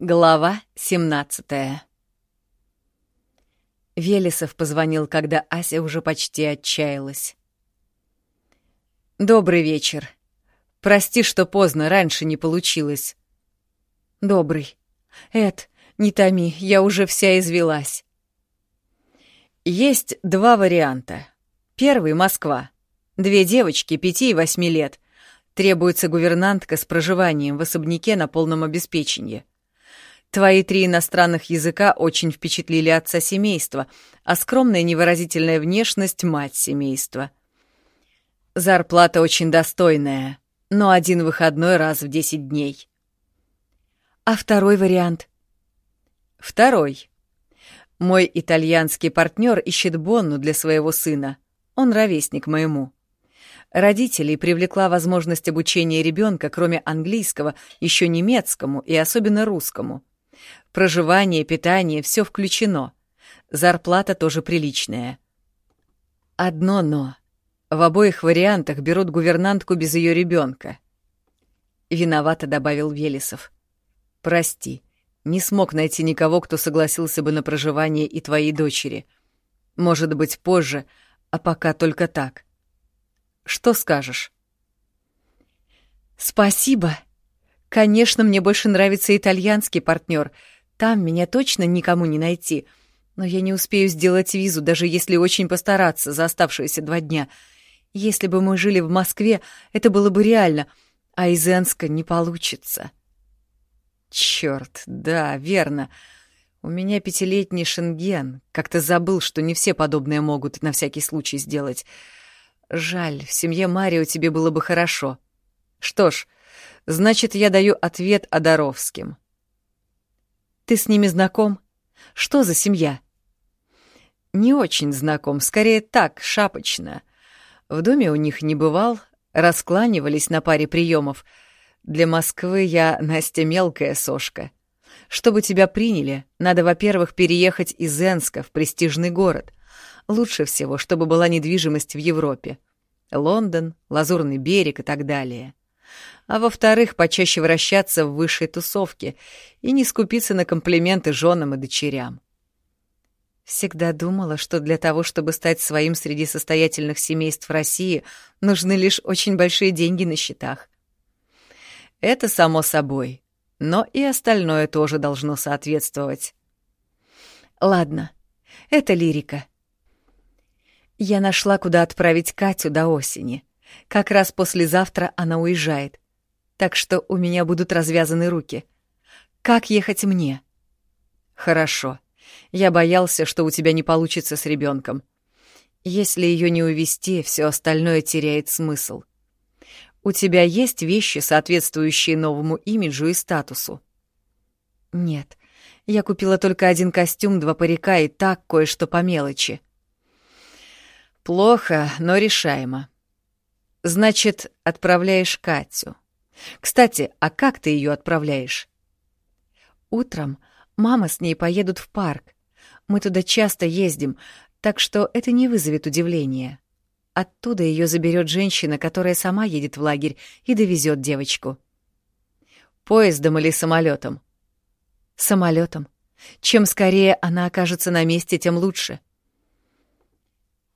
Глава 17 Велесов позвонил, когда Ася уже почти отчаялась. «Добрый вечер. Прости, что поздно, раньше не получилось». «Добрый. Эд, не томи, я уже вся извелась». Есть два варианта. Первый — Москва. Две девочки, пяти и восьми лет. Требуется гувернантка с проживанием в особняке на полном обеспечении. Твои три иностранных языка очень впечатлили отца семейства, а скромная невыразительная внешность — мать семейства. Зарплата очень достойная, но один выходной раз в десять дней. А второй вариант? Второй. Мой итальянский партнер ищет Бонну для своего сына. Он ровесник моему. Родителей привлекла возможность обучения ребенка, кроме английского, еще немецкому и особенно русскому — Проживание, питание — все включено. Зарплата тоже приличная. Одно «но». В обоих вариантах берут гувернантку без ее ребенка. Виновато добавил Велесов. Прости, не смог найти никого, кто согласился бы на проживание и твоей дочери. Может быть, позже, а пока только так. Что скажешь? Спасибо. Конечно, мне больше нравится итальянский партнер. Там меня точно никому не найти. Но я не успею сделать визу, даже если очень постараться за оставшиеся два дня. Если бы мы жили в Москве, это было бы реально, а из Энска не получится. Чёрт, да, верно. У меня пятилетний шенген. Как-то забыл, что не все подобное могут на всякий случай сделать. Жаль, в семье Марио тебе было бы хорошо. Что ж, Значит, я даю ответ Одаровским. Ты с ними знаком? Что за семья? Не очень знаком, скорее так, шапочно. В доме у них не бывал, раскланивались на паре приемов. Для Москвы я, Настя, мелкая сошка. Чтобы тебя приняли, надо, во-первых, переехать из Энска в престижный город. Лучше всего, чтобы была недвижимость в Европе. Лондон, Лазурный берег и так далее а во-вторых, почаще вращаться в высшей тусовке и не скупиться на комплименты женам и дочерям. Всегда думала, что для того, чтобы стать своим среди состоятельных семейств России, нужны лишь очень большие деньги на счетах. Это само собой, но и остальное тоже должно соответствовать. Ладно, это лирика. Я нашла, куда отправить Катю до осени. Как раз послезавтра она уезжает так что у меня будут развязаны руки. Как ехать мне? Хорошо. Я боялся, что у тебя не получится с ребенком. Если ее не увести, все остальное теряет смысл. У тебя есть вещи, соответствующие новому имиджу и статусу? Нет. Я купила только один костюм, два парика и так кое-что по мелочи. Плохо, но решаемо. Значит, отправляешь Катю. Кстати, а как ты ее отправляешь? Утром мама с ней поедут в парк. Мы туда часто ездим, так что это не вызовет удивления. Оттуда ее заберет женщина, которая сама едет в лагерь и довезет девочку. Поездом или самолетом? Самолетом. Чем скорее она окажется на месте, тем лучше.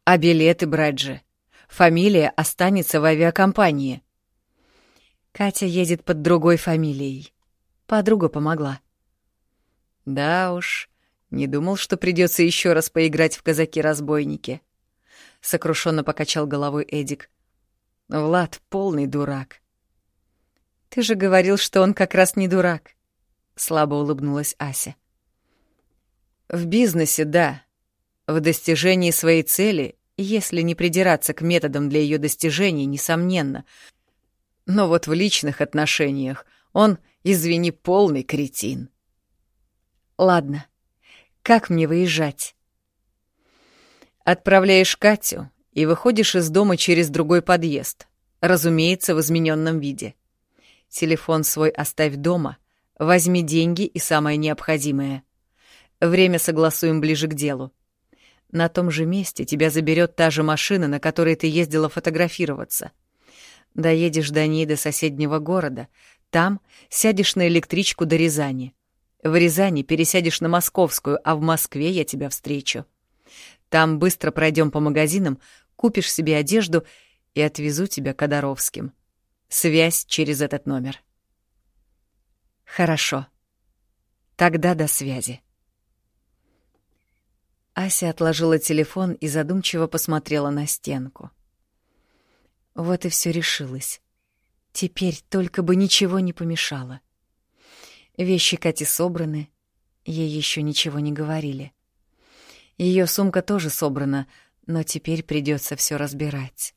А билеты брать же. Фамилия останется в авиакомпании. Катя едет под другой фамилией. Подруга помогла. Да уж, не думал, что придется еще раз поиграть в казаки-разбойники. Сокрушенно покачал головой Эдик. Влад полный дурак. Ты же говорил, что он как раз не дурак. Слабо улыбнулась Ася. В бизнесе, да. В достижении своей цели, если не придираться к методам для ее достижения, несомненно — но вот в личных отношениях он, извини, полный кретин. Ладно, как мне выезжать? Отправляешь Катю и выходишь из дома через другой подъезд, разумеется, в измененном виде. Телефон свой оставь дома, возьми деньги и самое необходимое. Время согласуем ближе к делу. На том же месте тебя заберет та же машина, на которой ты ездила фотографироваться — Доедешь до ней до соседнего города. Там сядешь на электричку до Рязани. В Рязани пересядешь на Московскую, а в Москве я тебя встречу. Там быстро пройдем по магазинам, купишь себе одежду и отвезу тебя к Одаровским. Связь через этот номер. Хорошо. Тогда до связи. Ася отложила телефон и задумчиво посмотрела на стенку. Вот и все решилось. Теперь только бы ничего не помешало. Вещи Кати собраны, ей еще ничего не говорили. Ее сумка тоже собрана, но теперь придется все разбирать.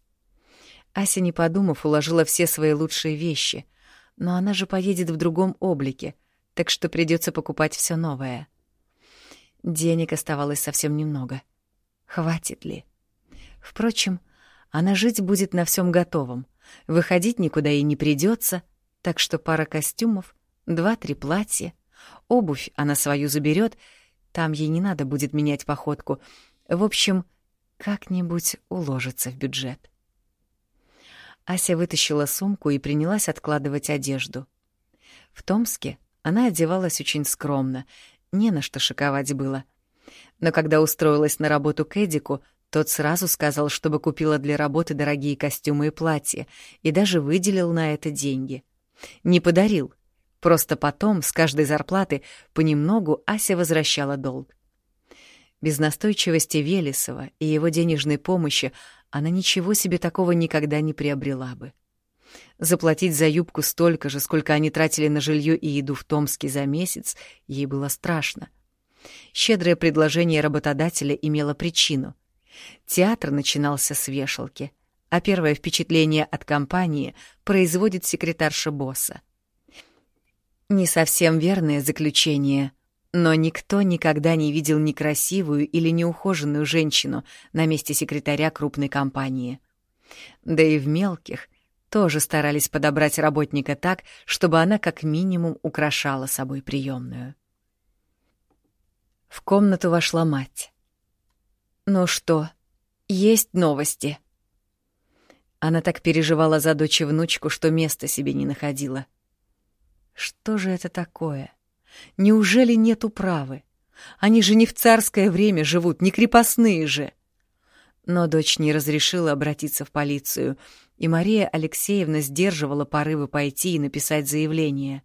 Ася, не подумав, уложила все свои лучшие вещи, но она же поедет в другом облике, так что придется покупать все новое. Денег оставалось совсем немного. Хватит ли? Впрочем, она жить будет на всем готовом. Выходить никуда ей не придется, так что пара костюмов, два-три платья, обувь она свою заберет, там ей не надо будет менять походку. В общем, как-нибудь уложится в бюджет. Ася вытащила сумку и принялась откладывать одежду. В Томске она одевалась очень скромно, не на что шиковать было. Но когда устроилась на работу к Эдику, тот сразу сказал, чтобы купила для работы дорогие костюмы и платья, и даже выделил на это деньги. Не подарил, просто потом, с каждой зарплаты, понемногу Ася возвращала долг. Без настойчивости Велесова и его денежной помощи она ничего себе такого никогда не приобрела бы. Заплатить за юбку столько же, сколько они тратили на жилье и еду в Томске за месяц, ей было страшно. Щедрое предложение работодателя имело причину. Театр начинался с вешалки, а первое впечатление от компании производит секретарша босса. Не совсем верное заключение — но никто никогда не видел некрасивую или неухоженную женщину на месте секретаря крупной компании. Да и в мелких тоже старались подобрать работника так, чтобы она как минимум украшала собой приемную. В комнату вошла мать. «Ну что, есть новости?» Она так переживала за дочь и внучку, что места себе не находила. «Что же это такое?» Неужели нет управы? Они же не в царское время живут, не крепостные же. Но дочь не разрешила обратиться в полицию, и Мария Алексеевна сдерживала порывы пойти и написать заявление.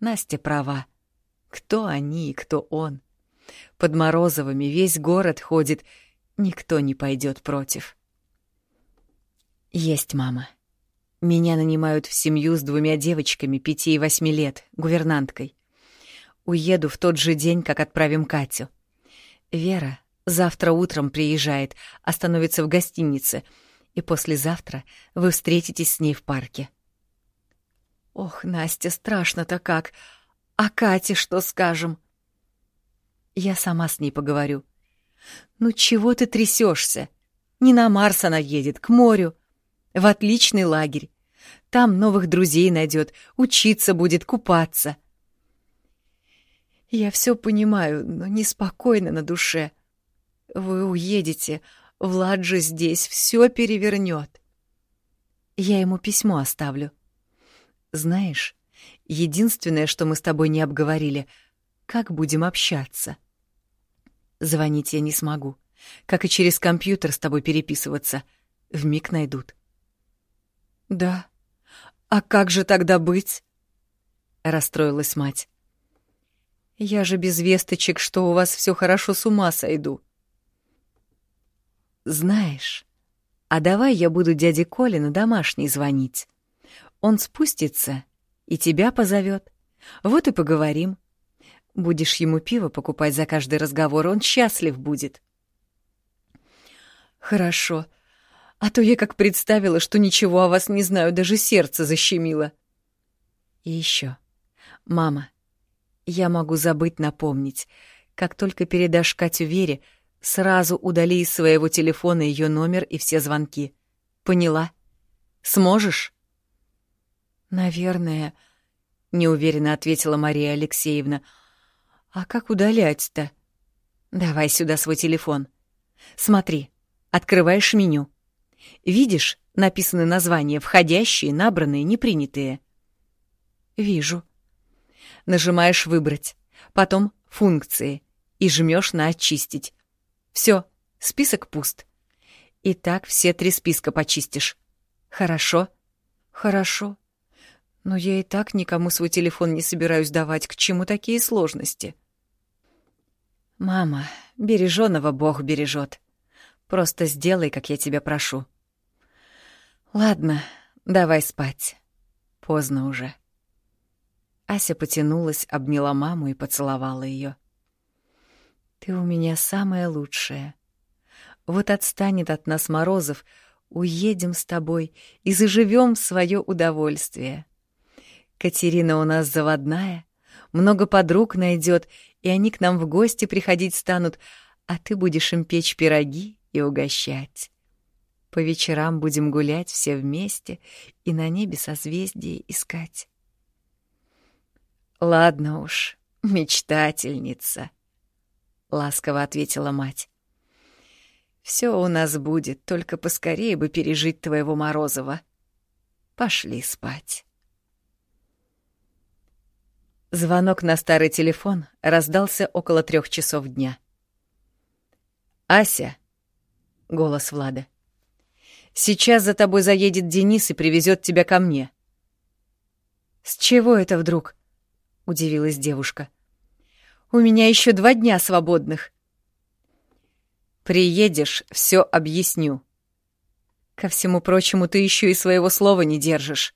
Настя права. Кто они и кто он? Под Морозовыми весь город ходит, никто не пойдет против. Есть мама. Меня нанимают в семью с двумя девочками пяти и восьми лет, гувернанткой. Уеду в тот же день, как отправим Катю. Вера завтра утром приезжает, остановится в гостинице, и послезавтра вы встретитесь с ней в парке. Ох, Настя, страшно-то как. А Кате что скажем? Я сама с ней поговорю. Ну чего ты трясешься? Не на Марс она едет, к морю. В отличный лагерь. Там новых друзей найдет, учиться будет, купаться. — я все понимаю, но неспокойно на душе. Вы уедете, Влад же здесь все перевернет. Я ему письмо оставлю. Знаешь, единственное, что мы с тобой не обговорили, как будем общаться. Звонить я не смогу, как и через компьютер с тобой переписываться. Вмиг найдут. Да. А как же тогда быть? Расстроилась мать. Я же без весточек, что у вас все хорошо, с ума сойду. Знаешь, а давай я буду дяде Коле на домашний звонить. Он спустится и тебя позовет. Вот и поговорим. Будешь ему пиво покупать за каждый разговор, он счастлив будет. Хорошо. А то я как представила, что ничего о вас не знаю, даже сердце защемило. И еще. Мама, я могу забыть напомнить. Как только передашь Катю Вере, сразу удали из своего телефона ее номер и все звонки. Поняла? Сможешь? Наверное, неуверенно ответила Мария Алексеевна. А как удалять-то? Давай сюда свой телефон. Смотри, открываешь меню. Видишь, написаны названия входящие, набранные, непринятые. Вижу. Нажимаешь «Выбрать». потом функции и жмешь на «Очистить». Все, список пуст. И так все три списка почистишь. Хорошо? Хорошо. Но я и так никому свой телефон не собираюсь давать. К чему такие сложности? Мама, береженого Бог бережет. Просто сделай, как я тебя прошу. Ладно, давай спать. Поздно уже. Ася потянулась, обняла маму и поцеловала ее. Ты у меня самая лучшая. Вот отстанет от нас Морозов, уедем с тобой и заживем свое удовольствие. Катерина у нас заводная, много подруг найдет, и они к нам в гости приходить станут, а ты будешь им печь пироги и угощать. По вечерам будем гулять все вместе и на небе созвездие искать. Ладно уж, мечтательница, ласково ответила мать. Все у нас будет, только поскорее бы пережить твоего Морозова. Пошли спать. Звонок на старый телефон раздался около трех часов дня. «Ася!» — голос Влада. «Сейчас за тобой заедет Денис и привезет тебя ко мне». «С чего это вдруг?» — удивилась девушка. «У меня еще два дня свободных». «Приедешь, все объясню». «Ко всему прочему, ты еще и своего слова не держишь». —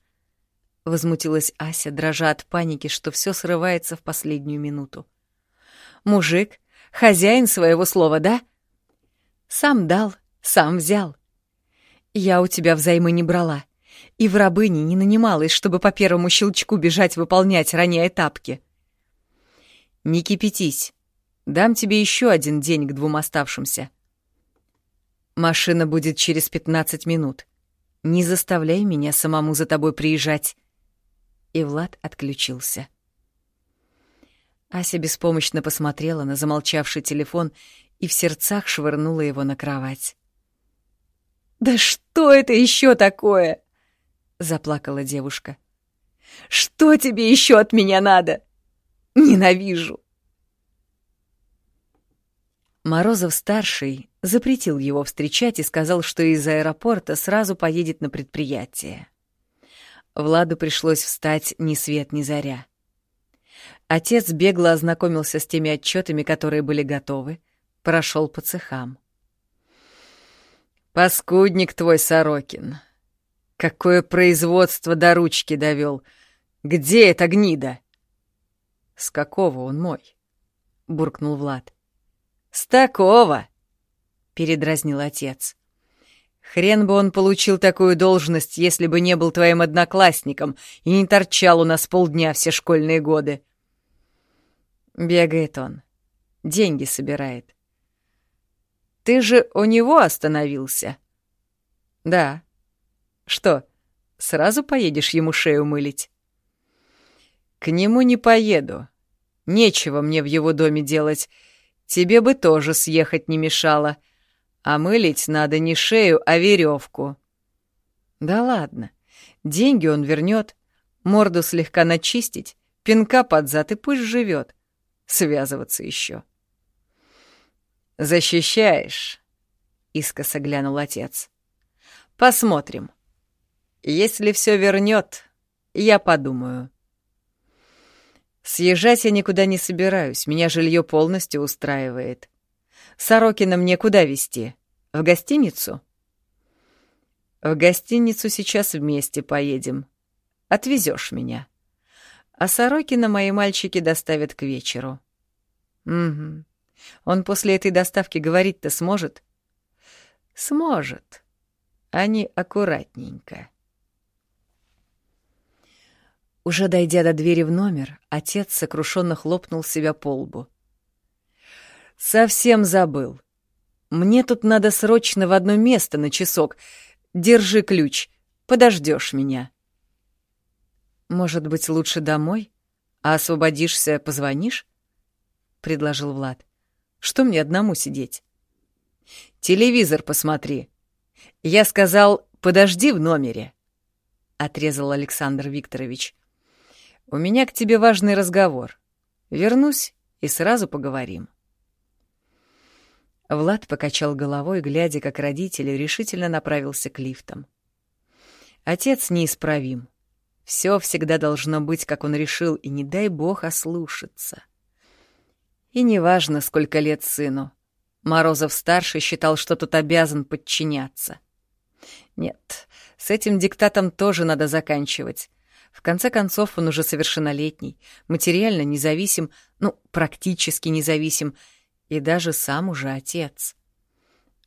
возмутилась Ася, дрожа от паники, что все срывается в последнюю минуту. «Мужик, хозяин своего слова, да? Сам дал, сам взял. Я у тебя взаймы не брала, и в рабыни не нанималась, чтобы по первому щелчку бежать выполнять, роняя тапки. Не кипятись, дам тебе еще один день к двум оставшимся. Машина будет через пятнадцать минут. Не заставляй меня самому за тобой приезжать и Влад отключился. Ася беспомощно посмотрела на замолчавший телефон и в сердцах швырнула его на кровать. «Да что это еще такое?» — заплакала девушка. «Что тебе еще от меня надо? Ненавижу!» Морозов-старший запретил его встречать и сказал, что из аэропорта сразу поедет на предприятие. Владу пришлось встать ни свет ни заря. Отец бегло ознакомился с теми отчетами, которые были готовы, прошел по цехам. «Паскудник твой, Сорокин! Какое производство до ручки довел! Где эта гнида?» «С какого он мой?» — буркнул Влад. «С такого!» — передразнил отец. Хрен бы он получил такую должность, если бы не был твоим одноклассником и не торчал у нас полдня все школьные годы. Бегает он, деньги собирает. Ты же у него остановился? Да. Что, сразу поедешь ему шею мылить? К нему не поеду. Нечего мне в его доме делать. Тебе бы тоже съехать не мешало — а мылить надо не шею, а веревку. Да ладно, деньги он вернет, морду слегка начистить, пинка под зад и пусть живет. Связываться еще. «Защищаешь?» — искоса глянул отец. «Посмотрим. Если все вернет, я подумаю». Съезжать я никуда не собираюсь, меня жилье полностью устраивает. Сорокина мне куда везти? В гостиницу? В гостиницу сейчас вместе поедем. Отвезешь меня. А Сорокина мои мальчики доставят к вечеру. Угу. Он после этой доставки говорить-то сможет? Сможет. Они аккуратненько. Уже дойдя до двери в номер, отец сокрушенно хлопнул себя по лбу. Совсем забыл. Мне тут надо срочно в одно место на часок. Держи ключ. Подождешь меня. Может быть, лучше домой? А освободишься, позвонишь? предложил Влад. Что мне одному сидеть? Телевизор посмотри. Я сказал, подожди в номере, отрезал Александр Викторович. У меня к тебе важный разговор. Вернусь и сразу поговорим. Влад покачал головой, глядя, как родители решительно направился к лифтам. Отец неисправим. Все всегда должно быть, как он решил, и не дай бог ослушаться. И неважно, сколько лет сыну. Морозов-старший считал, что тот обязан подчиняться. Нет, с этим диктатом тоже надо заканчивать. В конце концов, он уже совершеннолетний, материально независим, ну, практически независим, и даже сам уже отец.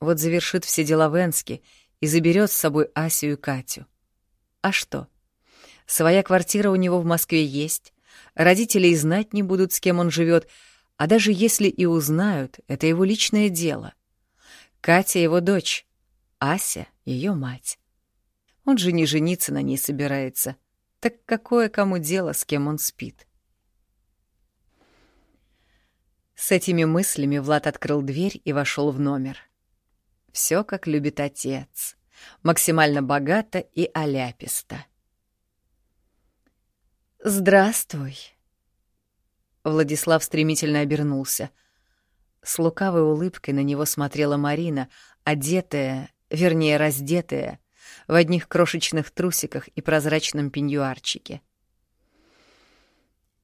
Вот завершит все дела в Энске и заберет с собой Асю и Катю. А что? Своя квартира у него в Москве есть, родители и знать не будут, с кем он живет, а даже если и узнают, это его личное дело. Катя — его дочь, Ася — ее мать. Он же не жениться на ней собирается. Так какое кому дело, с кем он спит? С этими мыслями Влад открыл дверь и вошел в номер. Все, как любит отец. Максимально богато и аляписто. «Здравствуй!» Владислав стремительно обернулся. С лукавой улыбкой на него смотрела Марина, одетая, вернее, раздетая, в одних крошечных трусиках и прозрачном пеньюарчике.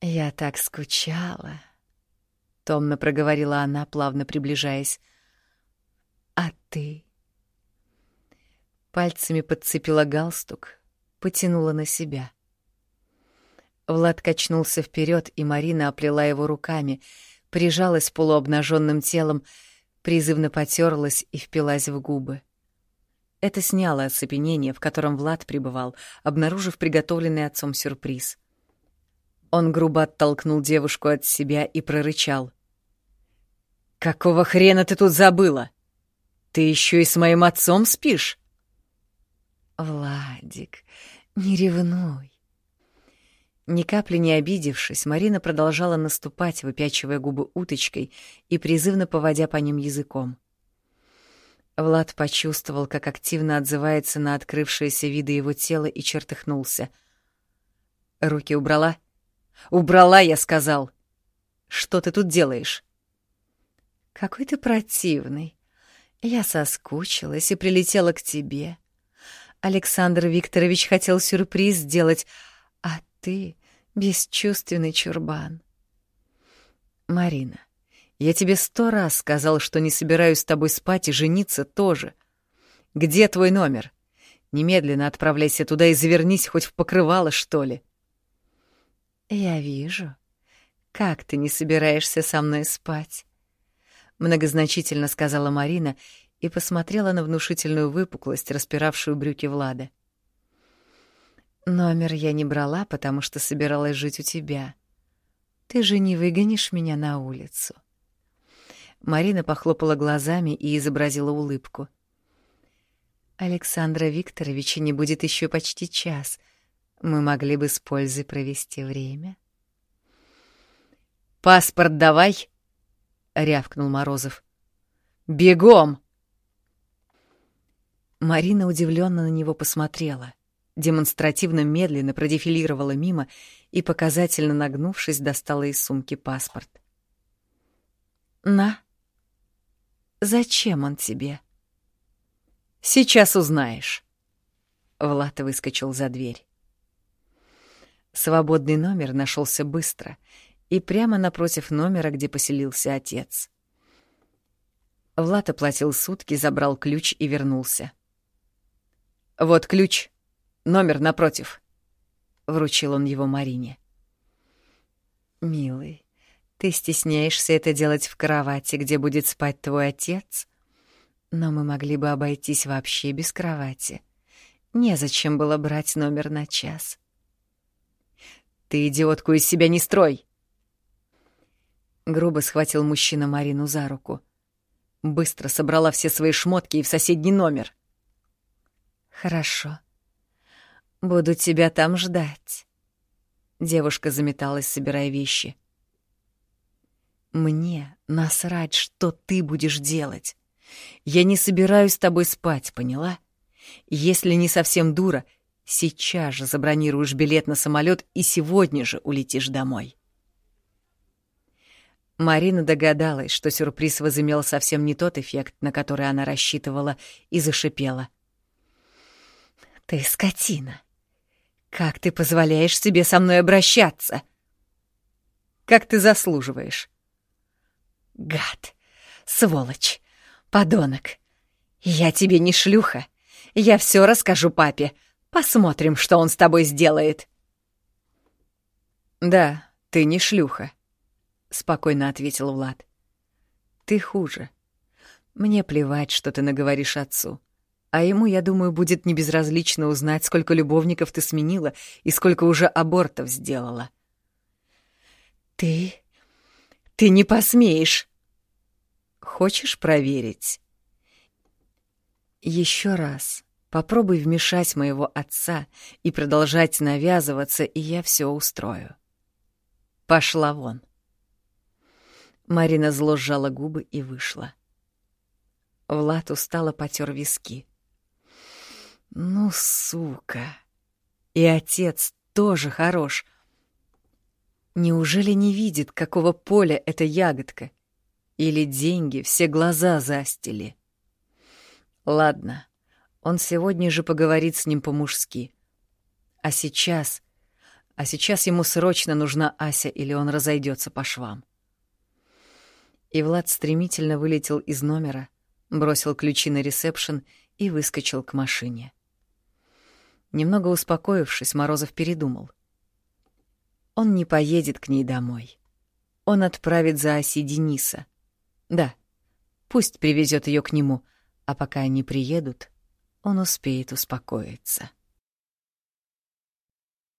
«Я так скучала», — томно проговорила она, плавно приближаясь. «А ты?» Пальцами подцепила галстук, потянула на себя. Влад качнулся вперед, и Марина оплела его руками, прижалась полуобнаженным телом, призывно потерлась и впилась в губы. Это сняло оцепенение, в котором Влад пребывал, обнаружив приготовленный отцом сюрприз. Он грубо оттолкнул девушку от себя и прорычал. «Какого хрена ты тут забыла? Ты еще и с моим отцом спишь?» «Владик, не ревнуй». Ни капли не обидевшись, Марина продолжала наступать, выпячивая губы уточкой и призывно поводя по ним языком. Влад почувствовал, как активно отзывается на открывшиеся виды его тела и чертыхнулся. «Руки убрала?» «Убрала, я сказал!» «Что ты тут делаешь?» «Какой ты противный. Я соскучилась и прилетела к тебе. Александр Викторович хотел сюрприз сделать, а ты — бесчувственный чурбан». «Марина, я тебе сто раз сказал, что не собираюсь с тобой спать и жениться тоже. Где твой номер? Немедленно отправляйся туда и завернись хоть в покрывало, что ли. Я вижу. Как ты не собираешься со мной спать? Многозначительно сказала Марина и посмотрела на внушительную выпуклость, распиравшую брюки Влада. Номер я не брала, потому что собиралась жить у тебя. Ты же не выгонишь меня на улицу. — Марина похлопала глазами и изобразила улыбку. Александра Викторовича не будет еще почти час. Мы могли бы с пользой провести время. «Паспорт давай!» — рявкнул Морозов. «Бегом!» Марина удивленно на него посмотрела, демонстративно медленно продефилировала мимо и, показательно нагнувшись, достала из сумки паспорт. «На!» Зачем он тебе? Сейчас узнаешь. Влад выскочил за дверь. Свободный номер нашелся быстро и прямо напротив номера, где поселился отец. Влад оплатил сутки, забрал ключ и вернулся. «Вот ключ. Номер напротив», — вручил он его Марине. «Милый, ты стесняешься это делать в кровати, где будет спать твой отец? Но мы могли бы обойтись вообще без кровати. Незачем было брать номер на час. Ты идиотку из себя не строй! Грубо схватил мужчина Марину за руку. Быстро собрала все свои шмотки и в соседний номер. Хорошо. Буду тебя там ждать. Девушка заметалась, собирая вещи. Мне насрать, что ты будешь делать. Я не собираюсь с тобой спать, поняла? Если не совсем дура, сейчас же забронируешь билет на самолет и сегодня же улетишь домой. Марина догадалась, что сюрприз возымел совсем не тот эффект, на который она рассчитывала, и зашипела. «Ты скотина! Как ты позволяешь себе со мной обращаться?» «Как ты заслуживаешь!» «Гад! Сволочь! Подонок! Я тебе не шлюха! Я все расскажу папе! Посмотрим, что он с тобой сделает!» «Да, ты не шлюха», — спокойно ответил Влад. «Ты хуже. Мне плевать, что ты наговоришь отцу. А ему, я думаю, будет небезразлично узнать, сколько любовников ты сменила и сколько уже абортов сделала». «Ты... ты не посмеешь!» «Хочешь проверить?» Еще раз попробуй вмешать моего отца и продолжать навязываться, и я все устрою. Пошла вон. Марина зло сжала губы и вышла. Влад устало потер виски. Ну, сука. И отец тоже хорош. Неужели не видит, какого поля эта ягодка? Или деньги все глаза застили? Ладно, он сегодня же поговорит с ним по-мужски. А сейчас... А сейчас ему срочно нужна Ася, или он разойдется по швам. И Влад стремительно вылетел из номера, бросил ключи на ресепшн и выскочил к машине. Немного успокоившись, Морозов передумал. Он не поедет к ней домой. Он отправит за Аси Дениса. Да, пусть привезет ее к нему, а пока они приедут, он успеет успокоиться.